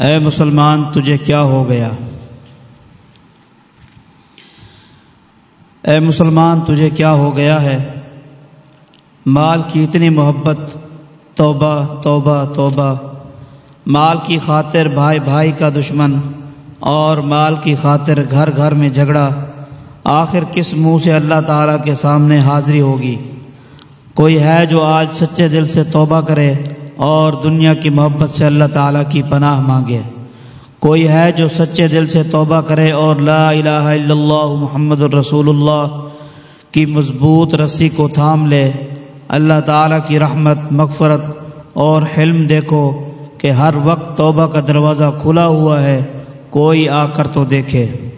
اے مسلمان، تجھے کیا ہو گیا؟ اے مسلمان، تجھے کیا ہو گیا ہے؟ مال کی اتنی محبت، توبہ توبہ توبہ۔ مال کی خاطر بھائی بھائی کا دشمن اور مال کی خاطر گھر گھر میں جھگڑا۔ آخر کس منہ سے اللہ تعالیٰ کے سامنے حاضری ہوگی؟ کوئی ہے جو آج سچے دل سے توبہ کرے اور دنیا کی محبت سے اللہ تعالیٰ کی پناہ مانگے۔ کوئی ہے جو سچے دل سے توبہ کرے اور لا الہ الا اللہ محمد الرسول اللہ کی مضبوط رسی کو تھام لے۔ اللہ تعالیٰ کی رحمت، مغفرت اور حلم دیکھو کہ ہر وقت توبہ کا دروازہ کھلا ہوا ہے، کوئی آ کر تو دیکھے۔